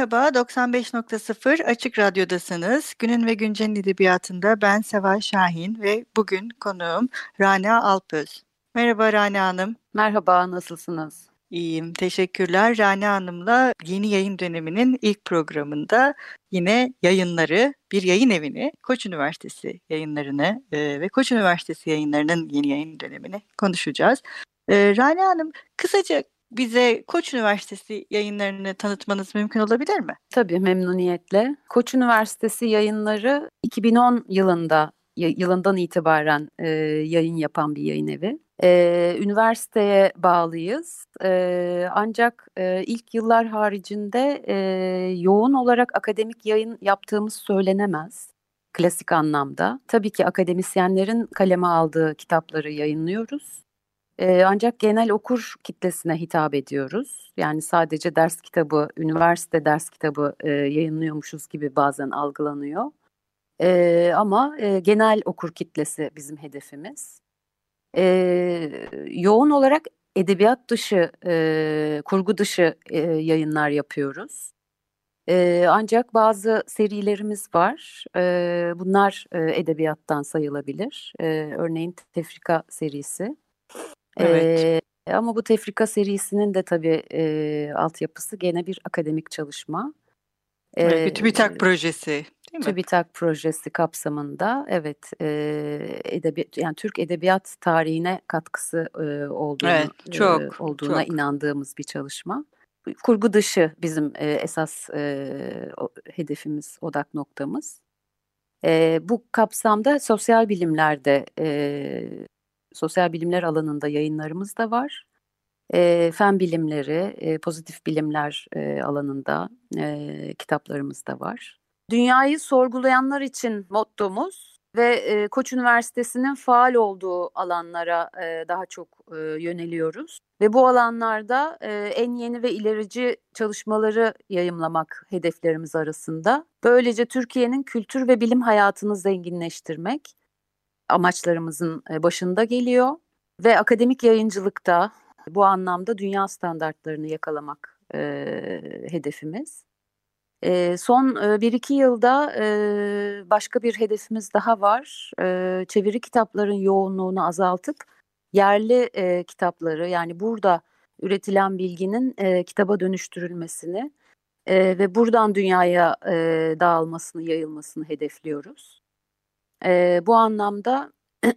Merhaba, 95.0 Açık Radyo'dasınız. Günün ve Güncel'in edebiyatında ben Seval Şahin ve bugün konuğum Rana Alpöz. Merhaba Rana Hanım. Merhaba, nasılsınız? İyiyim, teşekkürler. Rana Hanım'la yeni yayın döneminin ilk programında yine yayınları, bir yayın evini, Koç Üniversitesi yayınlarını e, ve Koç Üniversitesi yayınlarının yeni yayın dönemini konuşacağız. E, Rana Hanım, kısaca bize Koç Üniversitesi yayınlarını tanıtmanız mümkün olabilir mi? Tabii memnuniyetle. Koç Üniversitesi yayınları 2010 yılında yılından itibaren e, yayın yapan bir yayın evi. E, üniversiteye bağlıyız. E, ancak e, ilk yıllar haricinde e, yoğun olarak akademik yayın yaptığımız söylenemez klasik anlamda. Tabii ki akademisyenlerin kaleme aldığı kitapları yayınlıyoruz. Ancak genel okur kitlesine hitap ediyoruz. Yani sadece ders kitabı, üniversite ders kitabı e, yayınlıyormuşuz gibi bazen algılanıyor. E, ama e, genel okur kitlesi bizim hedefimiz. E, yoğun olarak edebiyat dışı, e, kurgu dışı e, yayınlar yapıyoruz. E, ancak bazı serilerimiz var. E, bunlar e, edebiyattan sayılabilir. E, örneğin Tefrika serisi. Evet. E, ama bu Tefrika serisinin de tabii e, altyapısı gene bir akademik çalışma. Evet, bir TÜBİTAK projesi değil mi? TÜBİTAK projesi kapsamında evet e, edebiyat yani Türk edebiyat tarihine katkısı e, olduğunu evet, çok, e, olduğuna çok. inandığımız bir çalışma. Kurgu dışı bizim e, esas e, o, hedefimiz, odak noktamız. E, bu kapsamda sosyal bilimlerde e, sosyal bilimler alanında yayınlarımız da var. E, fen bilimleri, e, pozitif bilimler e, alanında e, kitaplarımız da var. Dünyayı sorgulayanlar için mottomuz ve e, Koç Üniversitesi'nin faal olduğu alanlara e, daha çok e, yöneliyoruz. Ve bu alanlarda e, en yeni ve ilerici çalışmaları yayımlamak hedeflerimiz arasında. Böylece Türkiye'nin kültür ve bilim hayatını zenginleştirmek amaçlarımızın başında geliyor ve akademik yayıncılıkta bu anlamda dünya standartlarını yakalamak e, hedefimiz. E, son e, bir iki yılda e, başka bir hedefimiz daha var. E, çeviri kitapların yoğunluğunu azaltıp yerli e, kitapları yani burada üretilen bilginin e, kitaba dönüştürülmesini e, ve buradan dünyaya e, dağılmasını, yayılmasını hedefliyoruz. E, bu anlamda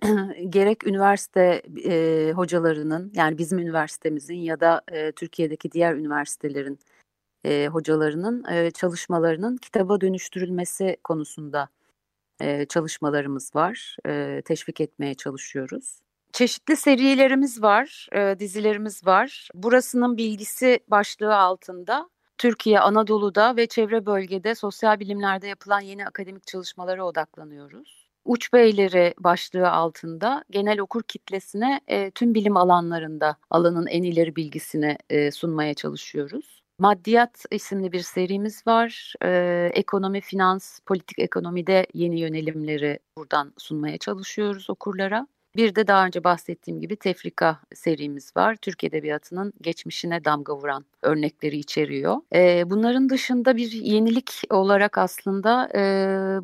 gerek üniversite e, hocalarının yani bizim üniversitemizin ya da e, Türkiye'deki diğer üniversitelerin e, hocalarının e, çalışmalarının kitaba dönüştürülmesi konusunda e, çalışmalarımız var. E, teşvik etmeye çalışıyoruz. Çeşitli serilerimiz var, e, dizilerimiz var. Burasının bilgisi başlığı altında Türkiye, Anadolu'da ve çevre bölgede sosyal bilimlerde yapılan yeni akademik çalışmalara odaklanıyoruz. Uç Beyleri başlığı altında genel okur kitlesine e, tüm bilim alanlarında alanın en ileri bilgisini e, sunmaya çalışıyoruz. Maddiyat isimli bir serimiz var. Ee, ekonomi, finans, politik ekonomide yeni yönelimleri buradan sunmaya çalışıyoruz okurlara. Bir de daha önce bahsettiğim gibi Tefrika serimiz var. Türk Edebiyatı'nın geçmişine damga vuran örnekleri içeriyor. E, bunların dışında bir yenilik olarak aslında e,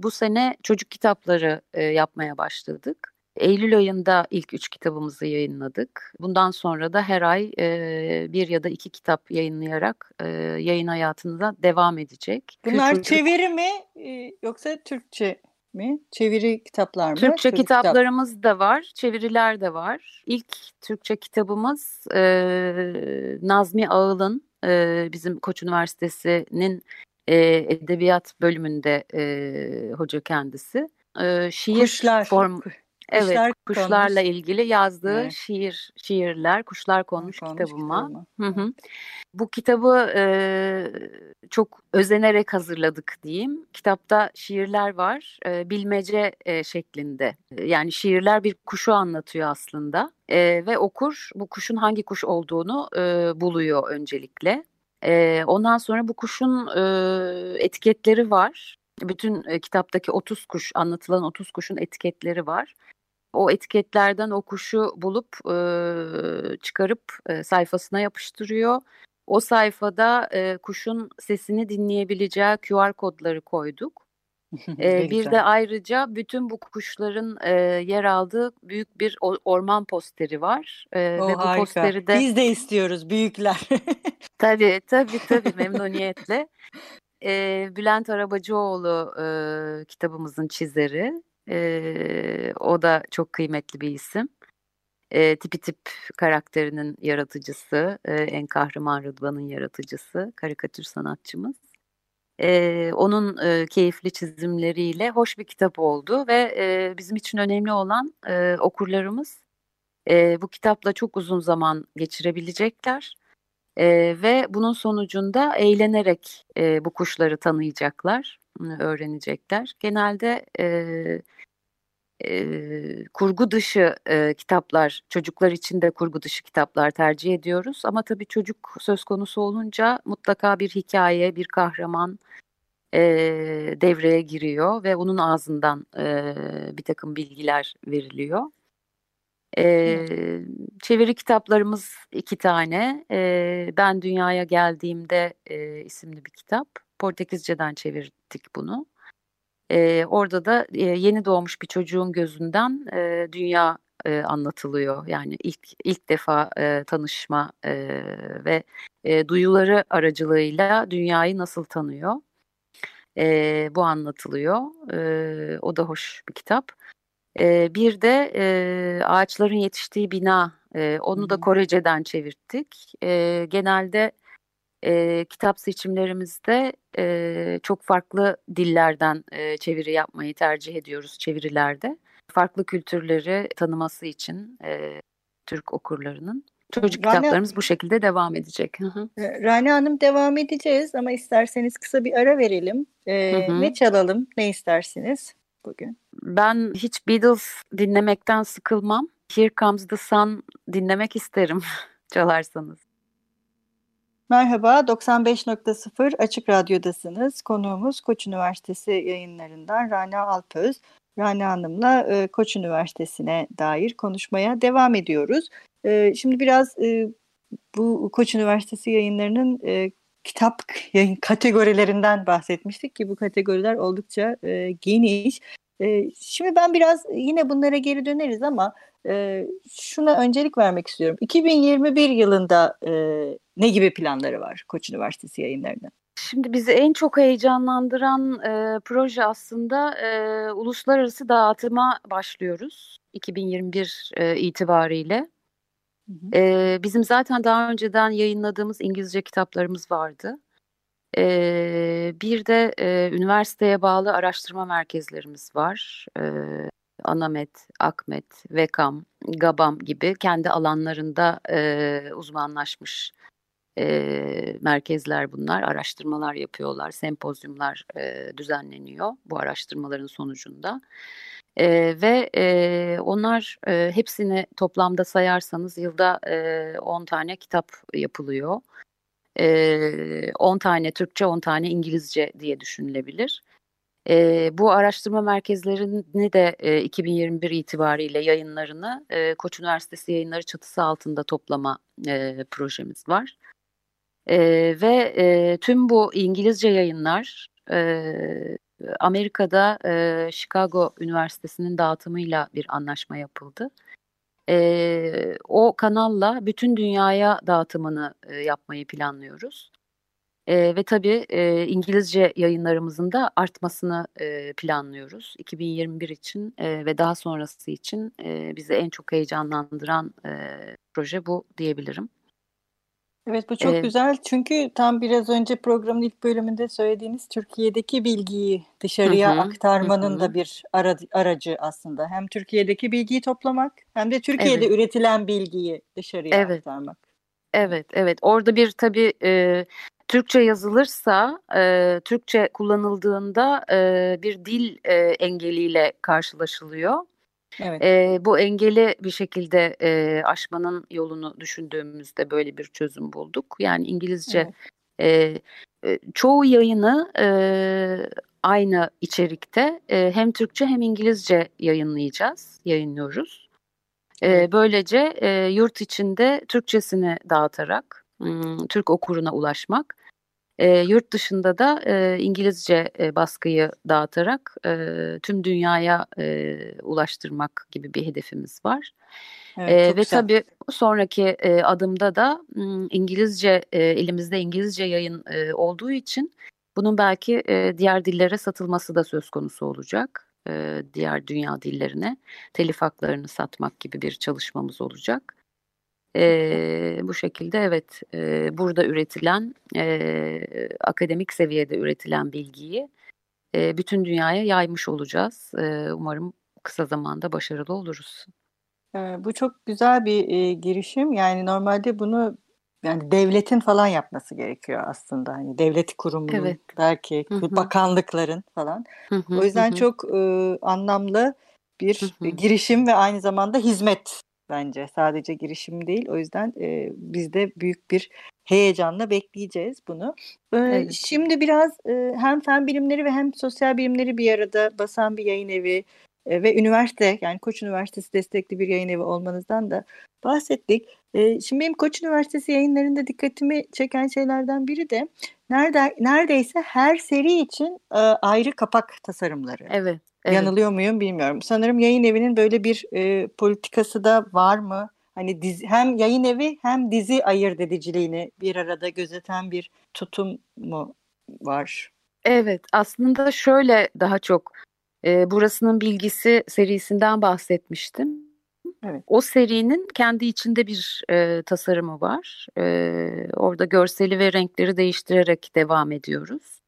bu sene çocuk kitapları e, yapmaya başladık. Eylül ayında ilk üç kitabımızı yayınladık. Bundan sonra da her ay e, bir ya da iki kitap yayınlayarak e, yayın hayatında devam edecek. Bunlar Kültür... çeviri mi e, yoksa Türkçe mi? Çeviri kitaplar mı? Türkçe Çeviri kitaplarımız kitap. da var, çeviriler de var. İlk Türkçe kitabımız e, Nazmi Ağıl'ın e, bizim Koç Üniversitesi'nin e, edebiyat bölümünde e, hoca kendisi. E, şiir Kuşlar. form Evet, Kuşlar kuşlarla konmuş. ilgili yazdığı evet. şiir, şiirler, kuşlar konmuş, konmuş kitabıma. kitabıma. Hı hı. Bu kitabı e, çok özenerek hazırladık diyeyim. Kitapta şiirler var, e, bilmece e, şeklinde. Yani şiirler bir kuşu anlatıyor aslında e, ve okur bu kuşun hangi kuş olduğunu e, buluyor öncelikle. E, ondan sonra bu kuşun e, etiketleri var. Bütün e, kitaptaki 30 kuş, anlatılan 30 kuşun etiketleri var. O etiketlerden o kuşu bulup e, çıkarıp e, sayfasına yapıştırıyor. O sayfada e, kuşun sesini dinleyebileceği QR kodları koyduk. ee, bir de ayrıca bütün bu kuşların e, yer aldığı büyük bir orman posteri var. E, oh, ve bu harika. posteri de biz de istiyoruz büyükler. tabii tabii tabii memnuniyetle. E, Bülent Arabacıoğlu e, kitabımızın çizeri. E, o da çok kıymetli bir isim. E, tipi tip karakterinin yaratıcısı, e, en kahraman Rıdvan'ın yaratıcısı, karikatür sanatçımız. E, onun e, keyifli çizimleriyle hoş bir kitap oldu ve e, bizim için önemli olan e, okurlarımız e, bu kitapla çok uzun zaman geçirebilecekler e, ve bunun sonucunda eğlenerek e, bu kuşları tanıyacaklar, öğrenecekler. Genelde e, e, kurgu dışı e, kitaplar, çocuklar için de kurgu dışı kitaplar tercih ediyoruz. Ama tabii çocuk söz konusu olunca mutlaka bir hikaye, bir kahraman e, devreye giriyor ve onun ağzından e, bir takım bilgiler veriliyor. E, çeviri kitaplarımız iki tane. E, ben Dünyaya Geldiğimde e, isimli bir kitap. Portekizceden çevirdik bunu. E, orada da e, yeni doğmuş bir çocuğun gözünden e, dünya e, anlatılıyor. Yani ilk ilk defa e, tanışma e, ve e, duyuları aracılığıyla dünyayı nasıl tanıyor. E, bu anlatılıyor. E, o da hoş bir kitap. E, bir de e, ağaçların yetiştiği bina. E, onu da Korece'den çevirttik. E, genelde e, kitap seçimlerimizde e, çok farklı dillerden e, çeviri yapmayı tercih ediyoruz çevirilerde. Farklı kültürleri tanıması için e, Türk okurlarının. Çocuk Rane, kitaplarımız bu şekilde devam edecek. Hı hı. Rane Hanım devam edeceğiz ama isterseniz kısa bir ara verelim. Ee, hı hı. Ne çalalım, ne istersiniz bugün? Ben hiç Beatles dinlemekten sıkılmam. Here Comes the Sun dinlemek isterim çalarsanız. Merhaba, 95.0 Açık Radyo'dasınız. Konuğumuz Koç Üniversitesi yayınlarından Rana Alpöz. Rana Hanım'la e, Koç Üniversitesi'ne dair konuşmaya devam ediyoruz. E, şimdi biraz e, bu Koç Üniversitesi yayınlarının e, kitap yayın kategorilerinden bahsetmiştik ki bu kategoriler oldukça e, geniş. E, şimdi ben biraz yine bunlara geri döneriz ama e, şuna öncelik vermek istiyorum. 2021 yılında e, ne gibi planları var Koç Üniversitesi yayınlarının? Şimdi bizi en çok heyecanlandıran e, proje aslında e, uluslararası dağıtıma başlıyoruz 2021 e, itibariyle. Hı bizim zaten daha önceden yayınladığımız İngilizce kitaplarımız vardı. E, bir de e, üniversiteye bağlı araştırma merkezlerimiz var. E, Anamet, Akmet, Vekam, Gabam gibi kendi alanlarında e, uzmanlaşmış e, merkezler bunlar. Araştırmalar yapıyorlar, sempozyumlar e, düzenleniyor bu araştırmaların sonucunda. E, ve e, onlar e, hepsini toplamda sayarsanız yılda e, 10 tane kitap yapılıyor. E, 10 tane Türkçe, 10 tane İngilizce diye düşünülebilir. E, bu araştırma merkezlerini de e, 2021 itibariyle yayınlarını e, Koç Üniversitesi yayınları çatısı altında toplama e, projemiz var. E, ve e, tüm bu İngilizce yayınlar e, Amerika'da e, Chicago Üniversitesi'nin dağıtımıyla bir anlaşma yapıldı. E, o kanalla bütün dünyaya dağıtımını e, yapmayı planlıyoruz. E, ve tabii e, İngilizce yayınlarımızın da artmasını e, planlıyoruz. 2021 için e, ve daha sonrası için e, bizi en çok heyecanlandıran e, proje bu diyebilirim. Evet bu çok ee, güzel çünkü tam biraz önce programın ilk bölümünde söylediğiniz Türkiye'deki bilgiyi dışarıya hı, aktarmanın hı. da bir ara, aracı aslında. Hem Türkiye'deki bilgiyi toplamak hem de Türkiye'de evet. üretilen bilgiyi dışarıya evet. aktarmak. Evet, evet. Orada bir tabii e, Türkçe yazılırsa, e, Türkçe kullanıldığında e, bir dil e, engeliyle karşılaşılıyor. Evet. E, bu engeli bir şekilde e, aşmanın yolunu düşündüğümüzde böyle bir çözüm bulduk. Yani İngilizce evet. e, e, çoğu yayını e, aynı içerikte e, hem Türkçe hem İngilizce yayınlayacağız, yayınlıyoruz. E, böylece e, yurt içinde Türkçesini dağıtarak Türk okuruna ulaşmak e, yurt dışında da e, İngilizce e, baskıyı dağıtarak e, tüm dünyaya e, ulaştırmak gibi bir hedefimiz var. Evet, e, ve güzel. tabii sonraki e, adımda da İngilizce e, elimizde İngilizce yayın e, olduğu için bunun belki e, diğer dillere satılması da söz konusu olacak. E, diğer dünya dillerine telif haklarını satmak gibi bir çalışmamız olacak. E, bu şekilde evet e, burada üretilen e, akademik seviyede üretilen bilgiyi e, bütün dünyaya yaymış olacağız. E, umarım kısa zamanda başarılı oluruz. bu çok güzel bir e, girişim. Yani normalde bunu yani devletin falan yapması gerekiyor aslında. Hani devlet kurumunun evet. belki Hı-hı. bakanlıkların falan. Hı-hı. O yüzden Hı-hı. çok e, anlamlı bir Hı-hı. girişim ve aynı zamanda hizmet bence. Sadece girişim değil. O yüzden e, biz de büyük bir heyecanla bekleyeceğiz bunu. E, evet. Şimdi biraz e, hem fen bilimleri ve hem sosyal bilimleri bir arada basan bir yayın evi e, ve üniversite yani Koç Üniversitesi destekli bir yayın evi olmanızdan da bahsettik. E, şimdi benim Koç Üniversitesi yayınlarında dikkatimi çeken şeylerden biri de nerede neredeyse her seri için e, ayrı kapak tasarımları. Evet. Evet. Yanılıyor muyum bilmiyorum. Sanırım yayın evinin böyle bir e, politikası da var mı? Hani dizi, hem yayın evi hem dizi ayırt ediciliğini bir arada gözeten bir tutum mu var? Evet aslında şöyle daha çok e, burasının bilgisi serisinden bahsetmiştim. Evet. O serinin kendi içinde bir e, tasarımı var. E, orada görseli ve renkleri değiştirerek devam ediyoruz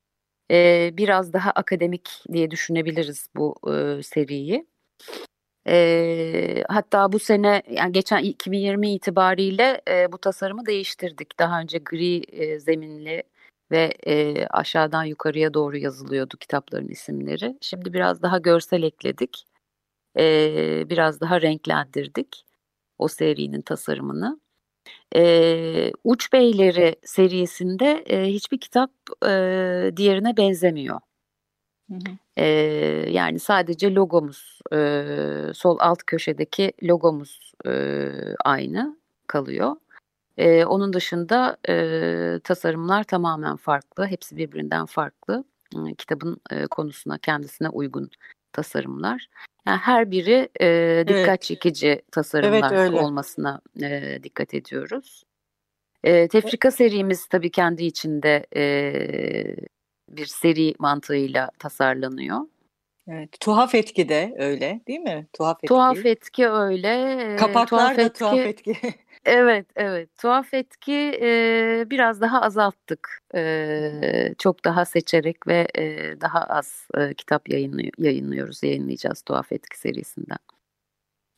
e, biraz daha akademik diye düşünebiliriz bu e, seriyi. E, hatta bu sene yani geçen 2020 itibariyle e, bu tasarımı değiştirdik. Daha önce gri e, zeminli ve e, aşağıdan yukarıya doğru yazılıyordu kitapların isimleri. Şimdi biraz daha görsel ekledik. E, biraz daha renklendirdik o serinin tasarımını. E, Uç Beyleri serisinde e, hiçbir kitap e, diğerine benzemiyor. Hı hı. E, yani sadece logomuz, e, sol alt köşedeki logomuz e, aynı kalıyor. E, onun dışında e, tasarımlar tamamen farklı, hepsi birbirinden farklı. E, kitabın e, konusuna, kendisine uygun tasarımlar. Yani her biri e, dikkat evet. çekici tasarımlar evet, olmasına e, dikkat ediyoruz. E, tefrika serimiz tabii kendi içinde e, bir seri mantığıyla tasarlanıyor. Evet, tuhaf etki de öyle değil mi? Tuhaf etki. Tuhaf etki öyle. Kapaklar tuhaf da etki, tuhaf etki. Evet, evet. Tuhaf etki e, biraz daha azalttık. E, çok daha seçerek ve e, daha az e, kitap yayınlıyor, yayınlıyoruz, yayınlayacağız Tuhaf Etki serisinden.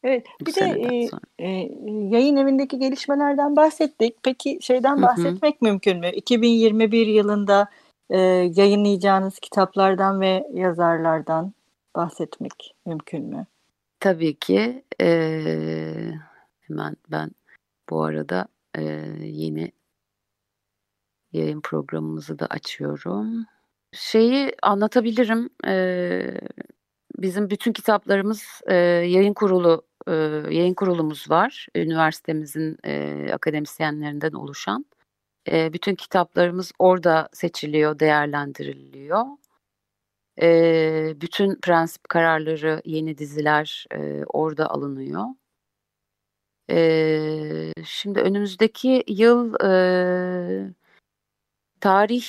Evet, Bu bir de e, e, yayın evindeki gelişmelerden bahsettik. Peki şeyden bahsetmek Hı-hı. mümkün mü? 2021 yılında e, yayınlayacağınız kitaplardan ve yazarlardan bahsetmek mümkün mü? Tabii ki. E, hemen ben bu arada e, yeni yayın programımızı da açıyorum. Şeyi anlatabilirim. E, bizim bütün kitaplarımız e, yayın kurulu e, yayın kurulumuz var. Üniversitemizin e, akademisyenlerinden oluşan. E, bütün kitaplarımız orada seçiliyor, değerlendiriliyor. E, bütün prensip kararları, yeni diziler e, orada alınıyor. Eee, şimdi önümüzdeki yıl, eee, tarih,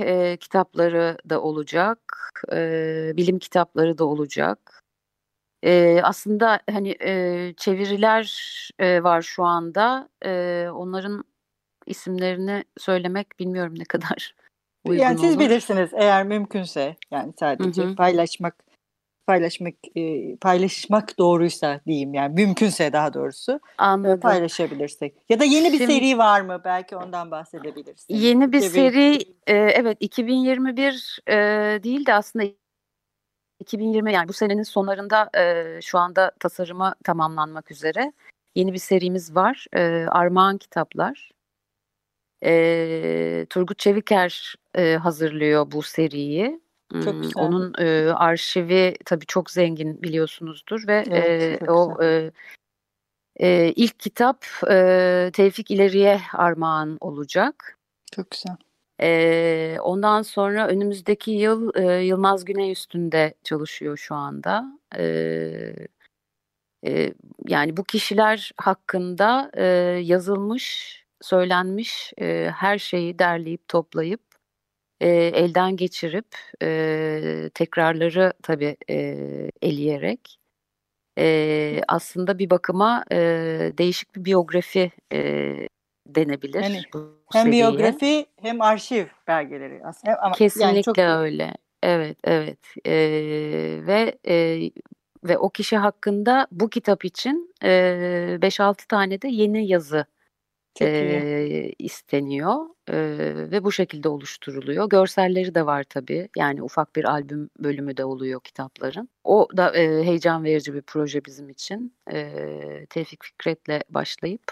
eee, kitapları da olacak, eee, bilim kitapları da olacak. Eee, aslında, hani, eee, çeviriler, eee, var şu anda. Eee, onların isimlerini söylemek bilmiyorum ne kadar uygun Yani siz olur. bilirsiniz eğer mümkünse yani sadece Hı hı. paylaşmak paylaşmak e, paylaşmak doğruysa diyeyim yani mümkünse daha doğrusu e, Anladım. paylaşabilirsek. Ya da yeni bir Şimdi- seri var mı? Belki ondan bahsedebilirsin. Yeni bir Gibi- seri e, evet 2021 e, değil de aslında 2020 yani bu senenin sonlarında e, şu anda tasarıma tamamlanmak üzere yeni bir serimiz var. E, Armağan Kitaplar. E, Turgut Çeviker e, hazırlıyor bu seriyi. Çok Hmm, güzel. Onun e, arşivi tabii çok zengin biliyorsunuzdur ve Evet, e, o e, e, ilk kitap e, Tevfik İleri'ye armağan olacak. Çok güzel. Ee, ondan sonra önümüzdeki yıl e, Yılmaz Güney üstünde çalışıyor şu anda. Ee, e, yani bu kişiler hakkında e, yazılmış, söylenmiş e, her şeyi derleyip toplayıp e, elden geçirip e, tekrarları tabii e, eleyerek e, aslında bir bakıma e, değişik bir biyografi e, denebilir. Yani Hem seriye. biyografi hem arşiv belgeleri aslında. Ama Kesinlikle yani çok öyle. Evet, evet. Ee, ve e, ve o kişi hakkında bu kitap için e, 5-6 tane de yeni yazı çok iyi. e, isteniyor E, ve bu şekilde oluşturuluyor. Görselleri de var tabii. Yani ufak bir albüm bölümü de oluyor kitapların. O da e, heyecan verici bir proje bizim için. E, Tevfik Fikret'le başlayıp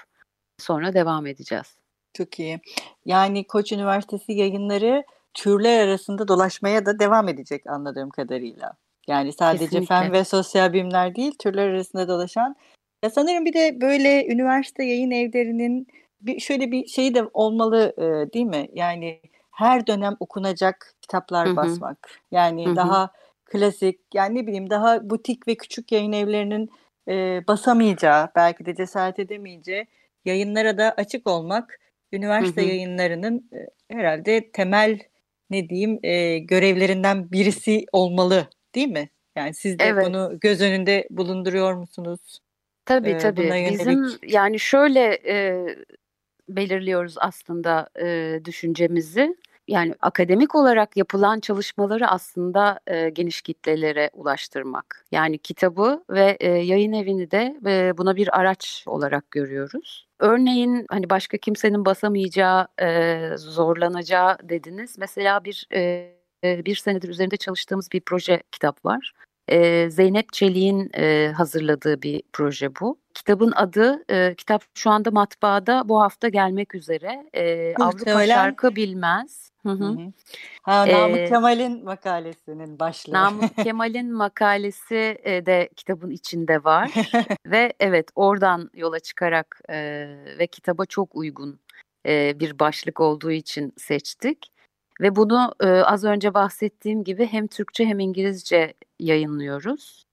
sonra devam edeceğiz. Çok iyi. Yani Koç Üniversitesi yayınları türler arasında dolaşmaya da devam edecek anladığım kadarıyla. Yani sadece Kesinlikle. fen ve sosyal bilimler değil, türler arasında dolaşan. Ya sanırım bir de böyle üniversite yayın evlerinin bir şöyle bir şeyi de olmalı e, değil mi? Yani her dönem okunacak kitaplar Hı hı. basmak. Yani Hı hı. daha klasik, yani ne bileyim daha butik ve küçük yayın evlerinin e, basamayacağı, belki de cesaret edemeyeceği yayınlara da açık olmak üniversite Hı hı. yayınlarının e, herhalde temel ne diyeyim e, görevlerinden birisi olmalı değil mi? Yani siz de Evet. bunu göz önünde bulunduruyor musunuz? Tabii Ee, tabii. Bizim yönelik- yani şöyle e, belirliyoruz aslında e, düşüncemizi. Yani akademik olarak yapılan çalışmaları aslında e, geniş kitlelere ulaştırmak. Yani kitabı ve e, yayın evini de e, buna bir araç olarak görüyoruz. Örneğin hani başka kimsenin basamayacağı, e, zorlanacağı dediniz. Mesela bir e, bir senedir üzerinde çalıştığımız bir proje kitap var. Ee, Zeynep Çelik'in e, hazırladığı bir proje bu. Kitabın adı, e, kitap şu anda matbaada bu hafta gelmek üzere. E, Avrupa Muhtemelen- Şarkı Bilmez. Hı hı. Ha, Namık Ee, Kemal'in makalesinin başlığı. Namık Kemal'in makalesi e, de kitabın içinde var. ve evet oradan yola çıkarak e, ve kitaba çok uygun e, bir başlık olduğu için seçtik. Ve bunu e, az önce bahsettiğim gibi hem Türkçe hem İngilizce yayınlıyoruz.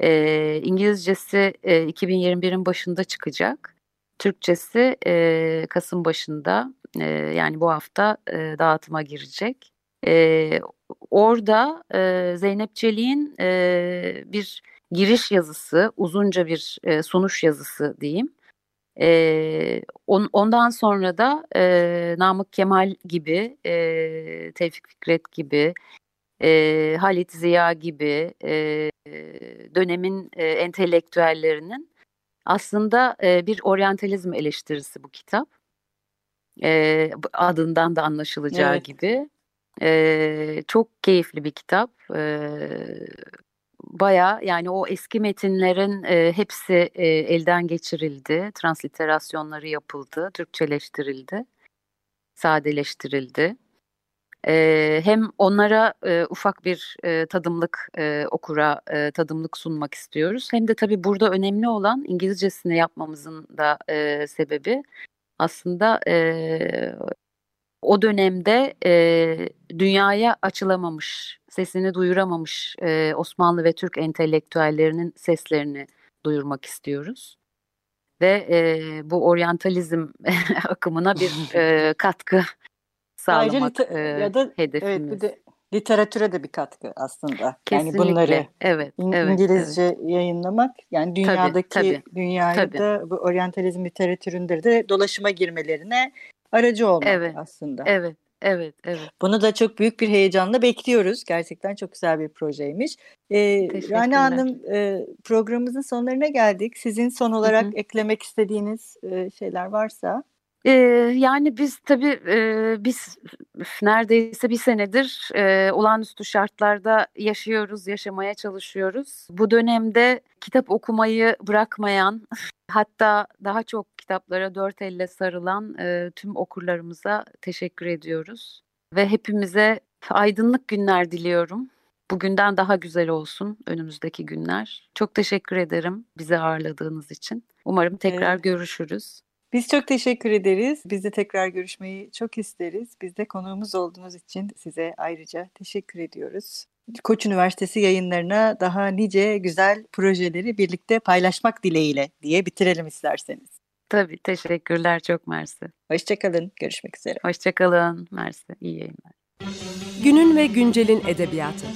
E, İngilizcesi e, 2021'in başında çıkacak. Türkçesi e, Kasım başında e, yani bu hafta e, dağıtıma girecek. E, orada e, Zeynep Çelik'in e, bir giriş yazısı, uzunca bir e, sunuş yazısı diyeyim. E, on, ondan sonra da e, Namık Kemal gibi, e, Tevfik Fikret gibi, e, Halit Ziya gibi e, dönemin e, entelektüellerinin aslında e, bir oryantalizm eleştirisi bu kitap. E, adından da anlaşılacağı Evet. gibi. E, çok keyifli bir kitap. E, Baya yani o eski metinlerin e, hepsi e, elden geçirildi, transliterasyonları yapıldı, Türkçeleştirildi, sadeleştirildi. E, hem onlara e, ufak bir e, tadımlık e, okura e, tadımlık sunmak istiyoruz. Hem de tabii burada önemli olan İngilizcesini yapmamızın da e, sebebi aslında e, o dönemde e, dünyaya açılamamış, sesini duyuramamış e, Osmanlı ve Türk entelektüellerinin seslerini duyurmak istiyoruz. Ve e, bu oryantalizm akımına bir e, katkı sağlamak e, ya da hedefimiz. evet bir de literatüre de bir katkı aslında. Kesinlikle. Yani bunları evet, İng- evet, İngilizce evet. yayınlamak yani dünyadaki tabii. Tabii. da bu oryantalizm literatüründe de dolaşıma girmelerine aracı olmak evet. aslında. Evet. Evet, evet. Bunu da çok büyük bir heyecanla bekliyoruz. Gerçekten çok güzel bir projeymiş. Ee, Rana Hanım e, programımızın sonlarına geldik. Sizin son olarak hı hı. eklemek istediğiniz e, şeyler varsa. Ee, yani biz tabii e, biz neredeyse bir senedir e, olağanüstü şartlarda yaşıyoruz, yaşamaya çalışıyoruz. Bu dönemde kitap okumayı bırakmayan, hatta daha çok kitaplara dört elle sarılan e, tüm okurlarımıza teşekkür ediyoruz. Ve hepimize aydınlık günler diliyorum. Bugünden daha güzel olsun önümüzdeki günler. Çok teşekkür ederim bizi ağırladığınız için. Umarım tekrar evet. görüşürüz. Biz çok teşekkür ederiz. Biz de tekrar görüşmeyi çok isteriz. Biz de konuğumuz olduğunuz için size ayrıca teşekkür ediyoruz. Koç Üniversitesi yayınlarına daha nice güzel projeleri birlikte paylaşmak dileğiyle diye bitirelim isterseniz. Tabii teşekkürler çok mersi. Hoşçakalın. Görüşmek üzere. Hoşçakalın. Mersi. İyi yayınlar. Günün ve güncelin edebiyatı.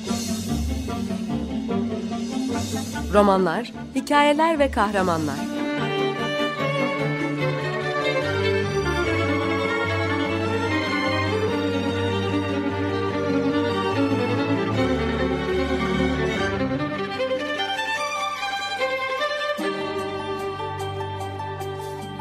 Romanlar, hikayeler ve kahramanlar.